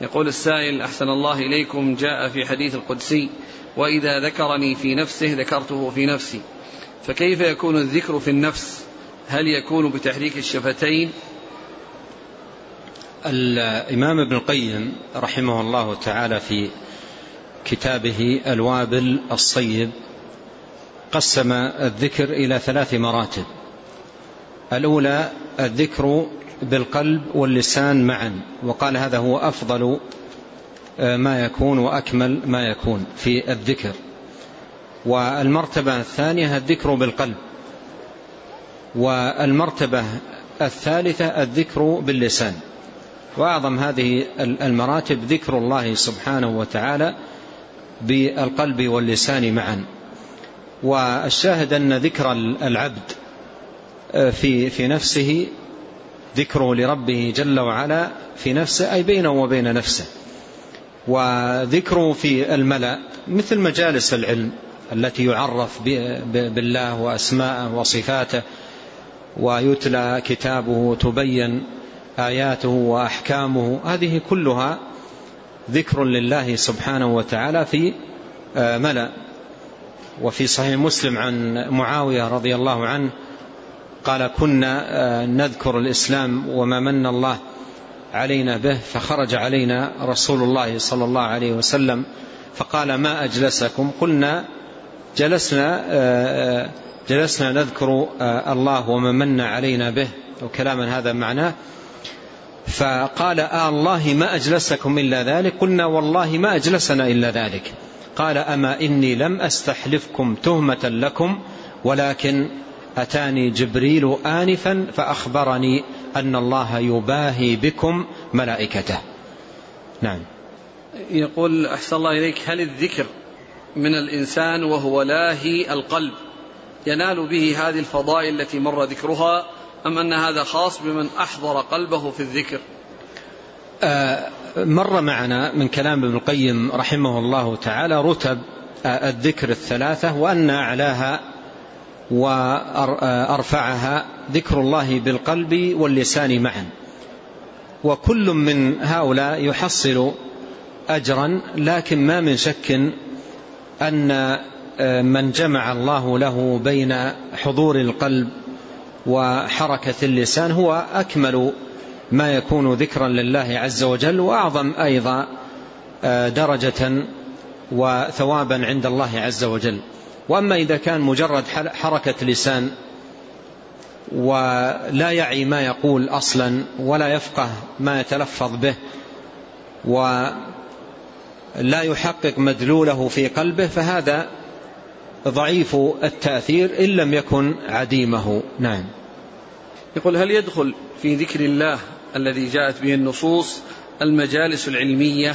يقول السائل أحسن الله إليكم جاء في حديث القدسي وإذا ذكرني في نفسه ذكرته في نفسي. فكيف يكون الذكر في النفس؟ هل يكون بتحريك الشفتين؟ الإمام ابن القيم رحمه الله تعالى في كتابه الوابل الصيب قسم الذكر إلى ثلاث مراتب. الأولى الذكر بالقلب واللسان معا. وقال هذا هو أفضل آه، ما يكون وأكمل ما يكون في الذكر. والمرتبة الثانية الذكر بالقلب. والمرتبة الثالثة الذكر باللسان. وأعظم هذه المراتب ذكر الله سبحانه وتعالى بالقلب واللسان معا. والشاهد أن ذكر العبد آه، في في نفسه ذكره لربه جل وعلا في نفسه أي بينه وبين نفسه. وذكره في الملأ مثل مجالس العلم التي يعرف بالله وأسماءه وصفاته ويتلى كتابه تبين آياته وأحكامه. هذه كلها ذكر لله سبحانه وتعالى في آه، ملأ. وفي صحيح مسلم عن معاوية رضي الله عنه قال كنا آه، نذكر الإسلام وما من الله علينا به فخرج علينا رسول الله صلى الله عليه وسلم فقال ما أجلسكم؟ قلنا جلسنا آه، جلسنا نذكر الله وما من علينا به وكلاما هذا معناه. فقال آه الله ما أجلسكم إلا ذلك؟ قلنا والله ما أجلسنا إلا ذلك. قال أما إني لم أستحلفكم تهمة لكم ولكن أتاني جبريل آنفا فأخبرني أن الله يباهي بكم ملائكته. نعم. يقول أحسن الله إليك هل الذكر من الإنسان وهو لاهي القلب ينال به هذه الفضائل التي مر ذكرها أم أن هذا خاص بمن أحضر قلبه في الذكر؟ آه، مر معنا من كلام ابن القيم رحمه الله تعالى رتب آه، الذكر الثلاثة وأن أعلاها وأرفعها ذكر الله بالقلب واللسان معا. وكل من هؤلاء يحصل أجرا لكن ما من شك أن آه، من جمع الله له بين حضور القلب وحركة اللسان هو أكمل ما يكون ذكرا لله عز وجل وأعظم أيضا آه، درجة وثوابا عند الله عز وجل. وأما إذا كان مجرد حركة لسان ولا يعي ما يقول أصلا ولا يفقه ما يتلفظ به ولا يحقق مدلوله في قلبه فهذا ضعيف التأثير إن لم يكن عديمه. نعم. يقول هل يدخل في ذكر الله الذي جاءت به النصوص المجالس العلمية؟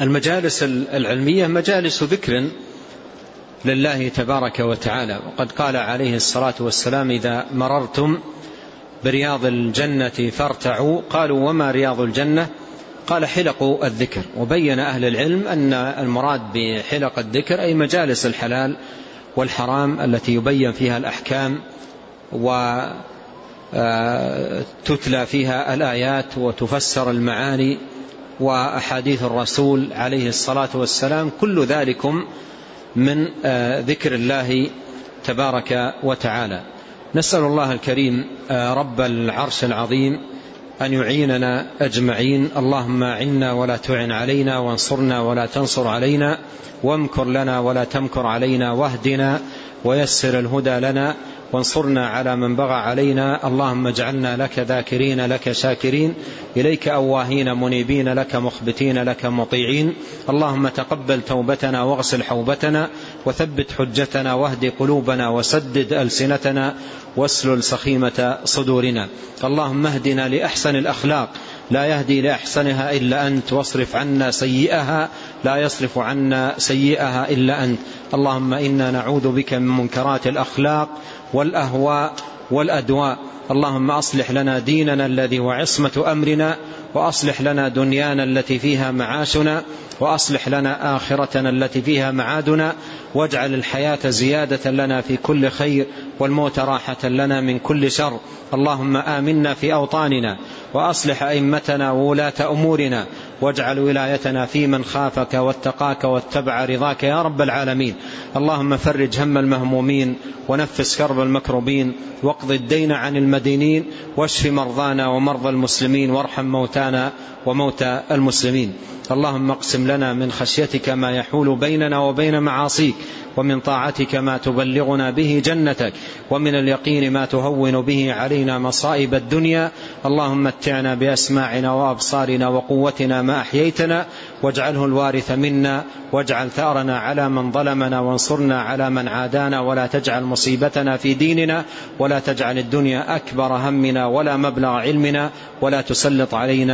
المجالس العلمية مجالس ذكر لله تبارك وتعالى. وقد قال عليه الصلاة والسلام إذا مررتم برياض الجنة فارتعوا. قالوا وما رياض الجنة؟ قال حلق الذكر. وبين أهل العلم أن المراد بحلق الذكر أي مجالس الحلال والحرام التي يبين فيها الأحكام وتتلى فيها الآيات وتفسر المعاني. وأحاديث الرسول عليه الصلاة والسلام كل ذلكم من ذكر الله تبارك وتعالى. نسأل الله الكريم رب العرش العظيم أن يعيننا أجمعين. اللهم أعنا ولا تعن علينا وانصرنا ولا تنصر علينا وامكر لنا ولا تمكر علينا واهدنا ويسر الهدى لنا. وانصرنا على من بغى علينا. اللهم اجعلنا لك ذاكرين لك شاكرين. إليك أواهين منيبين لك مخبتين لك مطيعين. اللهم تقبل توبتنا واغسل حوبتنا وثبت حجتنا واهد قلوبنا وسدد ألسنتنا واسلل سخيمة صدورنا. اللهم اهدنا لأحسن الأخلاق لا يهدي لأحسنها إلا أنت واصرف عنا سيئها لا يصرف عنا سيئها إلا أنت. اللهم إنا نعوذ بك من منكرات الأخلاق والأهواء والأدواء. اللهم أصلح لنا ديننا الذي هو عصمة أمرنا وأصلح لنا دنيانا التي فيها معاشنا وأصلح لنا آخرتنا التي فيها معادنا واجعل الحياة زيادة لنا في كل خير والموت راحة لنا من كل شر. اللهم آمنا في أوطاننا وأصلح أئمتنا وولاة أمورنا واجعل ولايتنا في من خافك واتقاك واتبع رضاك يا رب العالمين. اللهم فرج هم المهمومين ونفس كرب المكروبين واقض الدين عن المدينين واشف مرضانا ومرضى المسلمين وارحم موتانا وموتى المسلمين. اللهم اقسم لنا من خشيتك ما يحول بيننا وبين معاصيك ومن طاعتك ما تبلغنا به جنتك ومن اليقين ما تهون به علينا مصائب الدنيا. اللهم متعنا بأسماعنا وأبصارنا وقوتنا ما أحييتنا واجعله الوارث منا واجعل ثأرنا على من ظلمنا وانصرنا على من عادانا ولا تجعل مصيبتنا في ديننا ولا تجعل الدنيا أكبر همنا ولا مبلغ علمنا ولا تسلط علينا